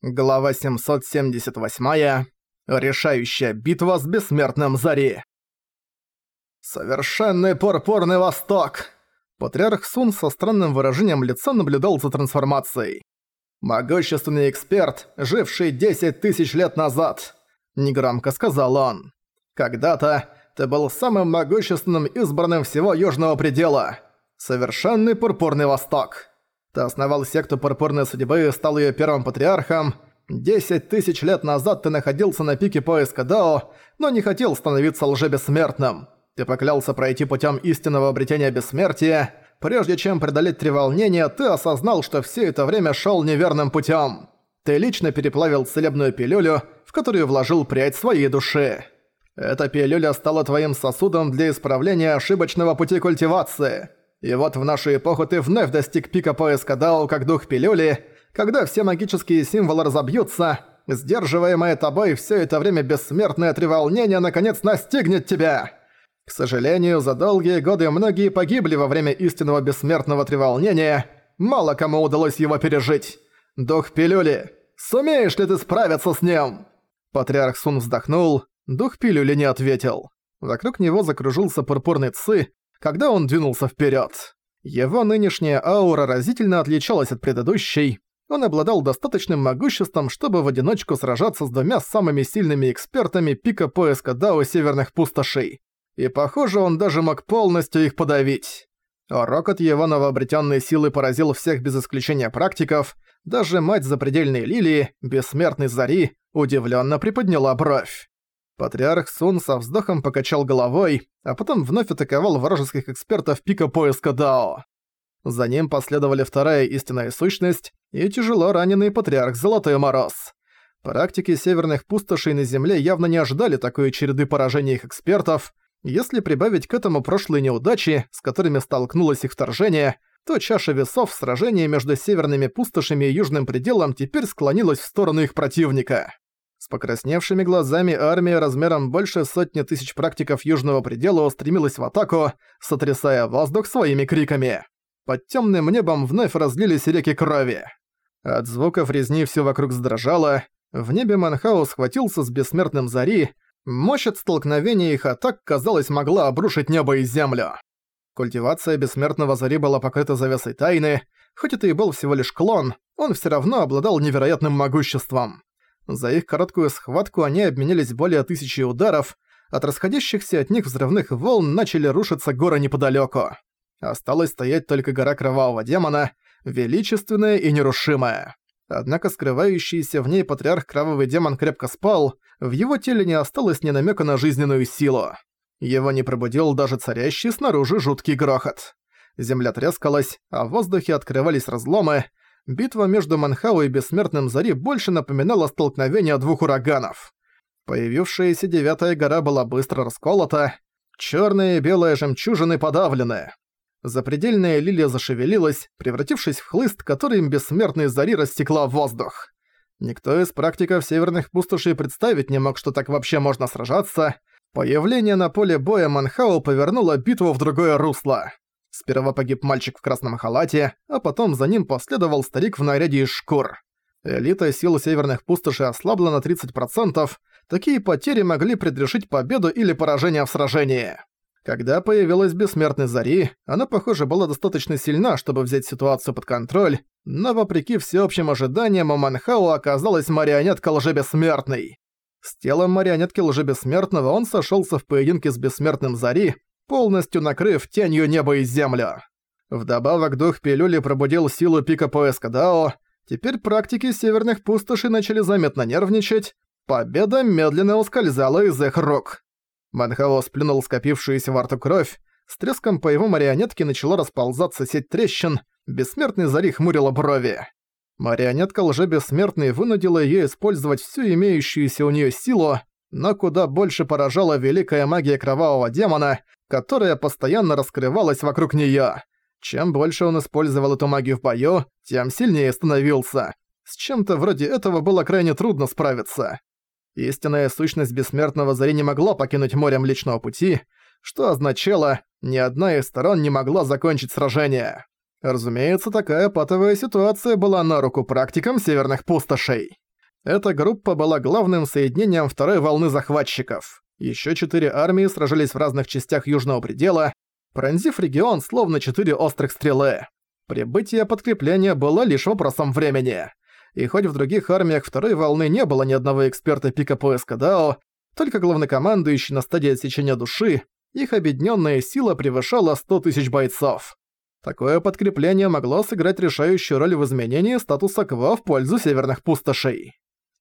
Глава 778. Решающая битва с бессмертным Зари. Совершенный пурпурный восток! Патриарх Сун со странным выражением лица наблюдал за трансформацией. «Могущественный эксперт, живший 10 тысяч лет назад!» Негромко сказал он. «Когда-то ты был самым могущественным избранным всего Южного Предела. Совершенный пурпурный восток!» Основал секту Пурпурной Судьбы и стал её первым патриархом. Десять тысяч лет назад ты находился на пике поиска Дао, но не хотел становиться лжебессмертным. Ты поклялся пройти путём истинного обретения бессмертия. Прежде чем преодолеть три волнения, ты осознал, что всё это время шёл неверным путём. Ты лично переплавил целебную пилюлю, в которую вложил прядь своей души. Эта пилюля стала твоим сосудом для исправления ошибочного пути культивации. И вот в нашу эпоху ты вновь достиг пика поиска Дао как дух пилюли, когда все магические символы разобьются, сдерживаемое тобой все это время бессмертное треволнение наконец настигнет тебя. К сожалению, за долгие годы многие погибли во время истинного бессмертного треволнения, мало кому удалось его пережить. Дух пилюли, сумеешь ли ты справиться с ним? Патриарх Сун вздохнул, дух пилюли не ответил. Вокруг него закружился пурпурный ци, когда он двинулся вперед. Его нынешняя аура разительно отличалась от предыдущей. Он обладал достаточным могуществом, чтобы в одиночку сражаться с двумя самыми сильными экспертами пика поиска Дао Северных Пустошей. И похоже, он даже мог полностью их подавить. Рокот его новообретенной силы поразил всех без исключения практиков, даже мать запредельной лилии, бессмертной зари, удивленно приподняла бровь. Патриарх Сун со вздохом покачал головой, а потом вновь атаковал вражеских экспертов пика поиска Дао. За ним последовали вторая истинная сущность и тяжело раненый патриарх Золотой Мороз. Практики северных пустошей на Земле явно не ожидали такой череды поражений их экспертов. Если прибавить к этому прошлые неудачи, с которыми столкнулось их вторжение, то чаша весов в сражении между северными пустошами и южным пределом теперь склонилась в сторону их противника. С покрасневшими глазами армия размером больше сотни тысяч практиков Южного Предела устремилась в атаку, сотрясая воздух своими криками. Под темным небом вновь разлились реки крови. От звуков резни все вокруг задрожало, в небе Манхау схватился с бессмертным Зари, мощь от столкновения их атак, казалось, могла обрушить небо и землю. Культивация бессмертного Зари была покрыта завесой тайны, хоть это и был всего лишь клон, он все равно обладал невероятным могуществом. За их короткую схватку они обменялись более тысячи ударов, от расходящихся от них взрывных волн начали рушиться горы неподалёку. Осталось стоять только гора Кровавого Демона, величественная и нерушимая. Однако скрывающийся в ней патриарх Кровавый Демон крепко спал, в его теле не осталось ни намека на жизненную силу. Его не пробудил даже царящий снаружи жуткий грохот. Земля трескалась, а в воздухе открывались разломы, битва между Манхау и Бессмертным Зари больше напоминала столкновение двух ураганов. Появившаяся Девятая гора была быстро расколота, черные и белые жемчужины подавлены. Запредельная лилия зашевелилась, превратившись в хлыст, которым Бессмертный Зари растекла воздух. Никто из практиков северных пустошей представить не мог, что так вообще можно сражаться. Появление на поле боя Манхау повернуло битву в другое русло. Сперва погиб мальчик в красном халате, а потом за ним последовал старик в наряде из шкур. Элита сил северных пустошей ослабла на 30%, такие потери могли предрешить победу или поражение в сражении. Когда появилась бессмертный Зари, она, похоже, была достаточно сильна, чтобы взять ситуацию под контроль, но вопреки всеобщим ожиданиям у Манхау оказалась марионетка лжебессмертной. С телом марионетки лжебессмертного он сошелся в поединке с бессмертным Зари, полностью накрыв тенью небо и землю. Вдобавок дух пилюли пробудил силу пика поиска Дао, теперь практики северных пустошей начали заметно нервничать, победа медленно ускользала из их рук. Манхао сплюнул скопившуюся во рту кровь, с треском по его марионетке начала расползаться сеть трещин, бессмертный Зари хмурила брови. Марионетка лже-бессмертный вынудила её использовать всю имеющуюся у неё силу, но куда больше поражала великая магия кровавого демона, которая постоянно раскрывалась вокруг неё. Чем больше он использовал эту магию в бою, тем сильнее становился. С чем-то вроде этого было крайне трудно справиться. Истинная сущность бессмертного Зари не могла покинуть море Млечного Пути, что означало, ни одна из сторон не могла закончить сражение. Разумеется, такая патовая ситуация была на руку практикам Северных Пустошей. Эта группа была главным соединением второй волны захватчиков. Еще четыре армии сражались в разных частях Южного предела, пронзив регион словно четыре острых стрелы. Прибытие подкрепления было лишь вопросом времени. И хоть в других армиях второй волны не было ни одного эксперта пика поиска Дао, только главнокомандующий на стадии отсечения души, их объединенная сила превышала 100 тысяч бойцов. Такое подкрепление могло сыграть решающую роль в изменении статуса КВА в пользу северных пустошей.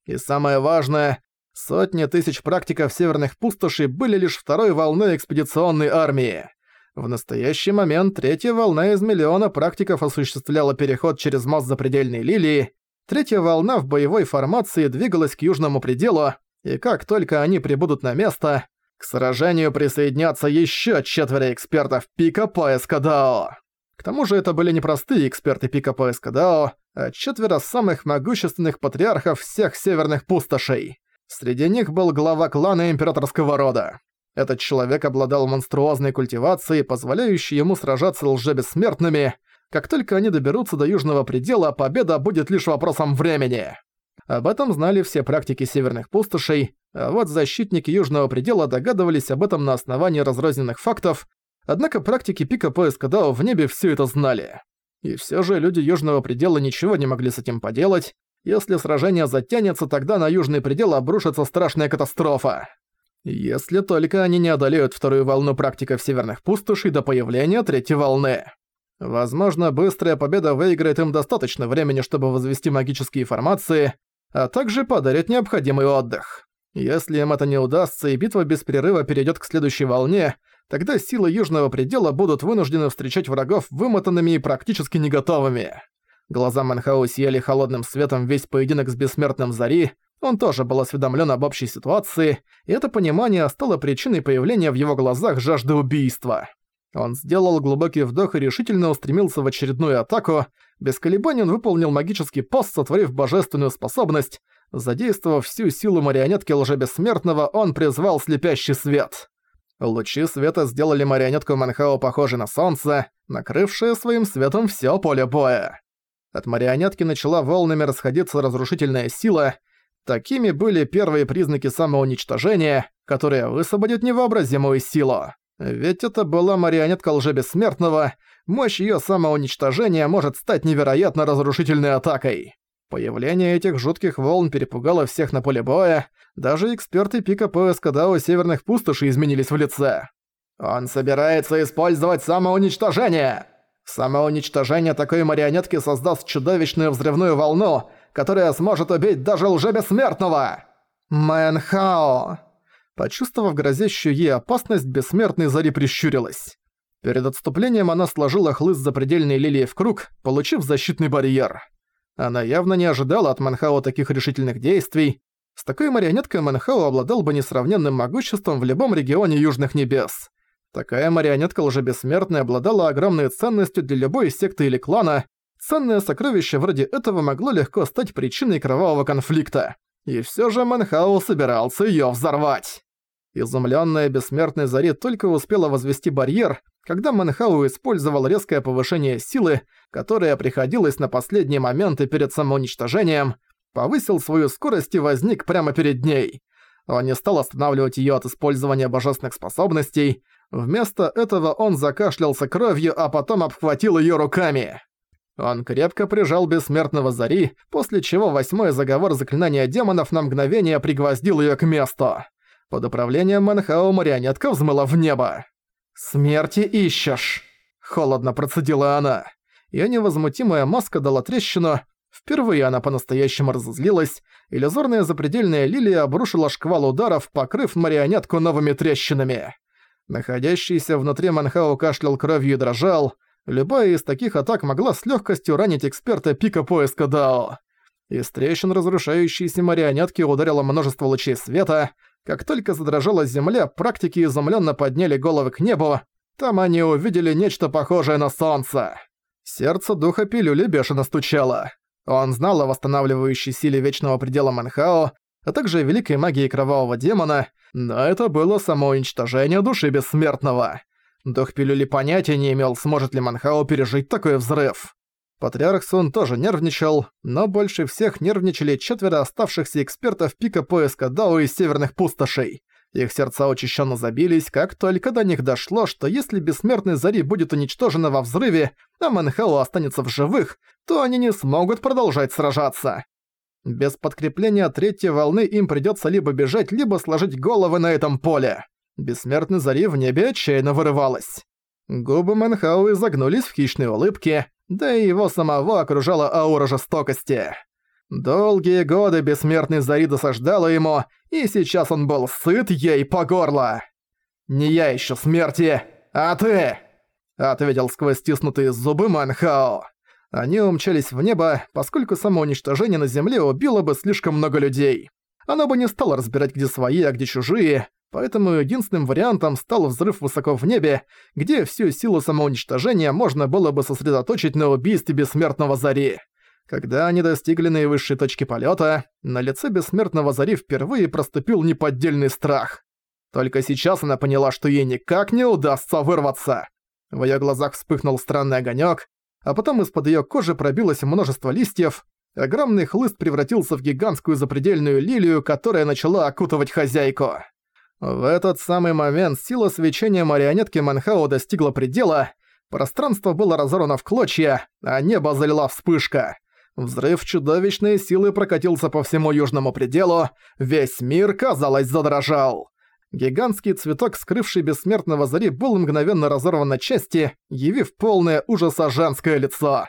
И самое важное, сотни тысяч практиков северных пустошей были лишь второй волной экспедиционной армии. В настоящий момент третья волна из миллиона практиков осуществляла переход через мост запредельной лилии, третья волна в боевой формации двигалась к южному пределу, и как только они прибудут на место, к сражению присоединятся еще четверо экспертов пика поиска Дао. К тому же это были не простые эксперты пика поиска Дао, а четверо самых могущественных патриархов всех северных пустошей. Среди них был глава клана императорского рода. Этот человек обладал монструозной культивацией, позволяющей ему сражаться лжебессмертными. Как только они доберутся до южного предела, победа будет лишь вопросом времени. Об этом знали все практики северных пустошей, а вот защитники южного предела догадывались об этом на основании разрозненных фактов, однако практики пика поиска Дао в небе все это знали. И все же люди южного предела ничего не могли с этим поделать. Если сражение затянется, тогда на южный предел обрушится страшная катастрофа. Если только они не одолеют вторую волну практиков северных пустошей до появления третьей волны. Возможно, быстрая победа выиграет им достаточно времени, чтобы возвести магические формации, а также подарит необходимый отдых. Если им это не удастся и битва без перерыва перейдет к следующей волне, тогда силы Южного Предела будут вынуждены встречать врагов вымотанными и практически не готовыми. Глаза Манхау сияли холодным светом весь поединок с Бессмертным Зари, он тоже был осведомлен об общей ситуации, и это понимание стало причиной появления в его глазах жажды убийства. Он сделал глубокий вдох и решительно устремился в очередную атаку. Без колебаний он выполнил магический пост, сотворив божественную способность. Задействовав всю силу марионетки лжебессмертного, он призвал слепящий свет. Лучи света сделали марионетку Манхао похожей на солнце, накрывшее своим светом все поле боя. От марионетки начала волнами расходиться разрушительная сила, Такими были первые признаки самоуничтожения, которые высвободят невообразимую силу. Ведь это была марионетка лжебессмертного, мощь её самоуничтожения может стать невероятно разрушительной атакой. Появление этих жутких волн перепугало всех на поле боя, даже эксперты пика поиска Дао Северных Пустошей изменились в лице. «Он собирается использовать самоуничтожение!» Самоуничтожение такой марионетки создаст чудовищную взрывную волну, которая сможет убить даже лжебессмертного!» «Мэнхао!» Почувствовав грозящую ей опасность, бессмертный Зари прищурилась. Перед отступлением она сложила хлыст запредельной лилии в круг, получив защитный барьер. Она явно не ожидала от Манхао таких решительных действий. С такой марионеткой Манхао обладал бы несравненным могуществом в любом регионе Южных Небес. Такая марионетка лжебессмертная обладала огромной ценностью для любой секты или клана, Ценное сокровище вроде этого могло легко стать причиной кровавого конфликта. И всё же Манхау собирался её взорвать. Изумлённая бессмертной Зари только успела возвести барьер, когда Манхау использовал резкое повышение силы, которое приходилось на последние моменты перед самоуничтожением, повысил свою скорость и возник прямо перед ней. Он не стал останавливать её от использования божественных способностей, вместо этого он закашлялся кровью, а потом обхватил её руками. Он крепко прижал бессмертного Зари, после чего восьмой заговор заклинания демонов на мгновение пригвоздил её к месту. Под управлением Манхао марионетка взмыла в небо. «Смерти ищешь!» – холодно процедила она. Её невозмутимая маска дала трещину. Впервые она по-настоящему разозлилась, иллюзорная запредельная лилия обрушила шквал ударов, покрыв марионетку новыми трещинами. Находящийся внутри Манхао кашлял кровью и дрожал – Любая из таких атак могла с легкостью ранить эксперта пика поиска Дао. Из трещин разрушающейся марионетки ударило множество лучей света. Как только задрожала земля, практики изумленно подняли головы к небу. Там они увидели нечто похожее на солнце. Сердце духа пилюли бешено стучало. Он знал о восстанавливающей силе Вечного Предела Манхао, а также о великой магии Кровавого Демона, но это было само уничтожение души Бессмертного. Дух пилюли понятия не имел, сможет ли Манхао пережить такой взрыв. Патриарх Сун тоже нервничал, но больше всех нервничали четверо оставшихся экспертов пика поиска Дао из северных пустошей. Их сердца учащенно забились, как только до них дошло, что если бессмертный Зари будет уничтожена во взрыве, а Манхао останется в живых, то они не смогут продолжать сражаться. Без подкрепления третьей волны им придется либо бежать, либо сложить головы на этом поле. Бессмертный Зари в небе отчаянно вырывалась. Губы Манхау изогнулись в хищной улыбке, да и его самого окружала аура жестокости. Долгие годы бессмертный Зари досаждала ему, и сейчас он был сыт ей по горло. «Не я ищу смерти, а ты!» — ответил сквозь стиснутые зубы Манхао. Они умчались в небо, поскольку самоуничтожение на Земле убило бы слишком много людей. Оно бы не стало разбирать, где свои, а где чужие, поэтому единственным вариантом стал взрыв высоко в небе, где всю силу самоуничтожения можно было бы сосредоточить на убийстве бессмертного Зари. Когда они достигли наивысшей точки полета, на лице бессмертного Зари впервые проступил неподдельный страх. Только сейчас она поняла, что ей никак не удастся вырваться. В её глазах вспыхнул странный огонёк, а потом из-под её кожи пробилось множество листьев, огромный хлыст превратился в гигантскую запредельную лилию, которая начала окутывать хозяйку. В этот самый момент сила свечения марионетки Манхао достигла предела, пространство было разорвано в клочья, а небо залила вспышка. Взрыв чудовищной силы прокатился по всему южному пределу, весь мир, казалось, задрожал. Гигантский цветок, скрывший бессмертного зари, был мгновенно разорван на части, явив полное ужаса женское лицо.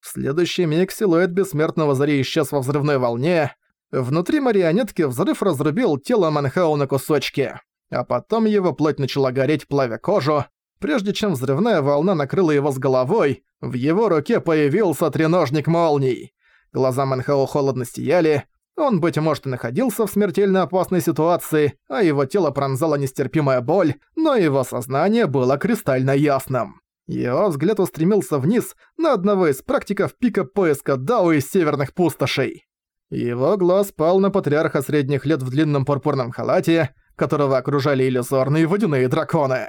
В следующий миг силуэт бессмертного зари исчез во взрывной волне, Внутри марионетки взрыв разрубил тело Манхау на кусочки, а потом его плоть начала гореть, плавя кожу. Прежде чем взрывная волна накрыла его с головой, в его руке появился треножник молний. Глаза Манхау холодно сияли, он, быть может, и находился в смертельно опасной ситуации, а его тело пронзала нестерпимая боль, но его сознание было кристально ясным. Его взгляд устремился вниз на одного из практиков пика поиска Дао из северных пустошей. Его глаз пал на патриарха средних лет в длинном пурпурном халате, которого окружали иллюзорные водяные драконы.